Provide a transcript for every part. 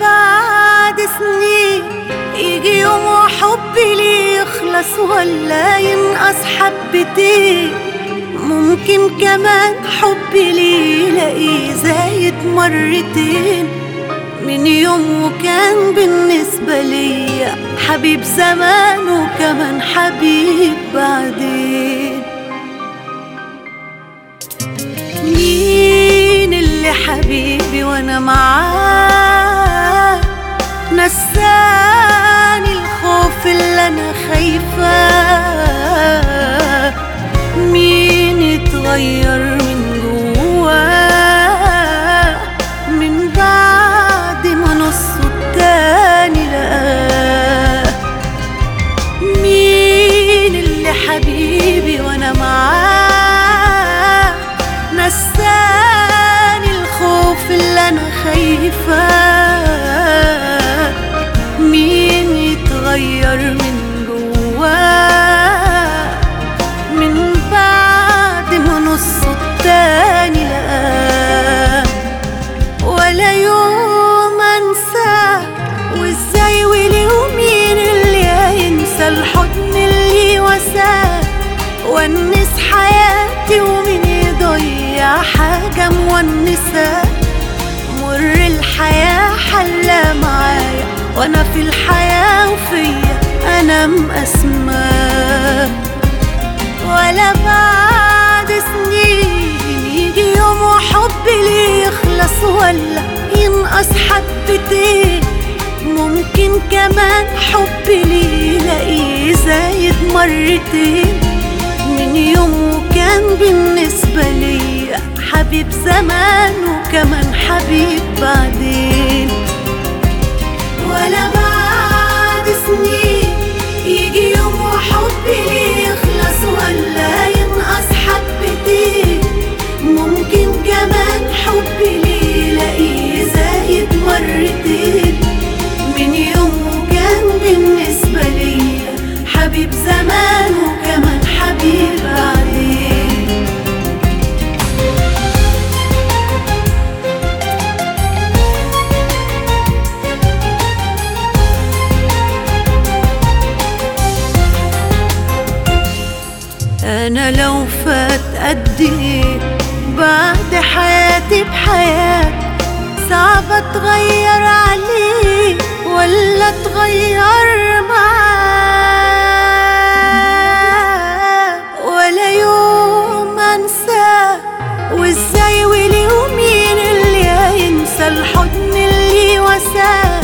بعد سنين يجي يوم وحبي ليه يخلص ولا ينقص حبتين. ممكن كمان حبي ليه يلاقيه زايد مرتين. من يوم وكان بالنسبة ليا حبيب زمان وكمان حبيب بعدين. مين اللي حبيبي وأنا معاه؟ نساني الخوف اللي أنا خايفاه مين اتغير من جواه من بعد ما نصه التاني لقاه مين اللي حبيبي وأنا معاه؟ نساني الخوف اللي أنا خايفاه حاجة مونسة مر الحياة حلى معايا وأنا في الحياة وفيا أنا مقسماه ولا بعد سنين يجي يوم وحبي ليه يخلص ولا ينقص حبتين ممكن كمان حبي ليه يلاقيه زايد مرتين. من يوم وكان حبيب زمان وكمان حبيب بعدين. ولا بعد أنا لو فات قد إيه بعد حياتي بحياة صعب أتغير عليه ولا أتغير معاه. ولا يوم أنساه وإزاي وليه ومين اللي هينسى الحضن اللي وساه.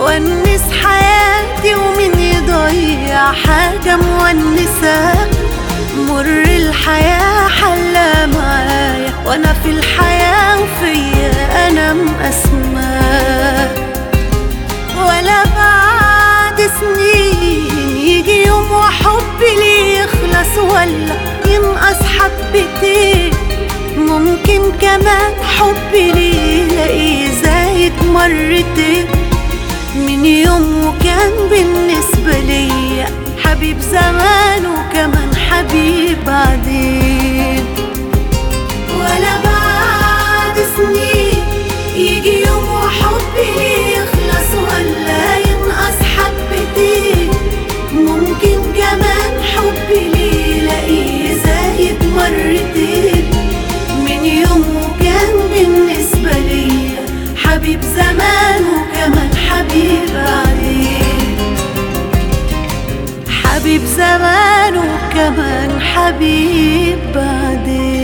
ونس حياتي ومين يضيع حاجة مونسة مر الحياة حلى معايا وأنا في الحياة وفيا أنا مقسماه ولا بعد سنين يجي يوم وحبي ليه يخلص ولا ينقص حبتين ممكن كمان حبي ليه يلاقيه زايد مرتين. من يوم وكان بالنسبة ليا حبيب زمان وكمان وكمان حبيب بعدين